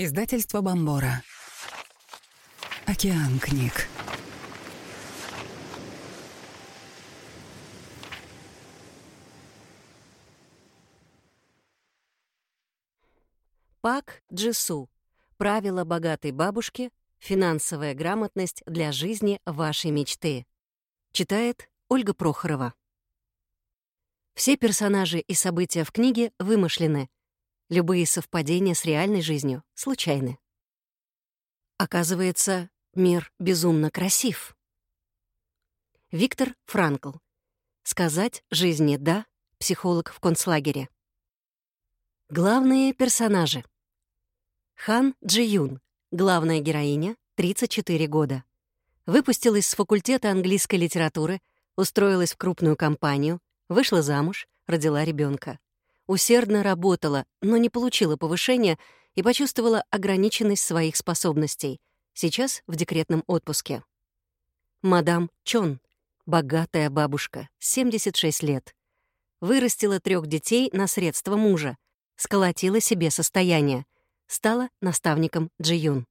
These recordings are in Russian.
Издательство Бомбора. Океан книг. Пак Джису. Правила богатой бабушки. Финансовая грамотность для жизни вашей мечты. Читает Ольга Прохорова. Все персонажи и события в книге вымышлены. Любые совпадения с реальной жизнью случайны. Оказывается, мир безумно красив. Виктор Франкл. Сказать жизни «да» психолог в концлагере. Главные персонажи. Хан Джи Юн, главная героиня, 34 года. Выпустилась с факультета английской литературы, устроилась в крупную компанию, вышла замуж, родила ребенка. Усердно работала, но не получила повышения и почувствовала ограниченность своих способностей. Сейчас в декретном отпуске. Мадам Чон, богатая бабушка, 76 лет. Вырастила трех детей на средства мужа, сколотила себе состояние, стала наставником Джиюн.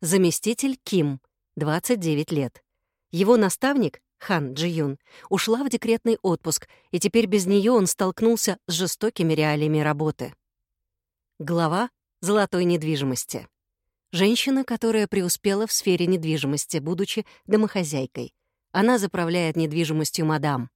Заместитель Ким, 29 лет. Его наставник, Хан Джиюн, ушла в декретный отпуск, и теперь без нее он столкнулся с жестокими реалиями работы. Глава золотой недвижимости. Женщина, которая преуспела в сфере недвижимости, будучи домохозяйкой. Она заправляет недвижимостью мадам.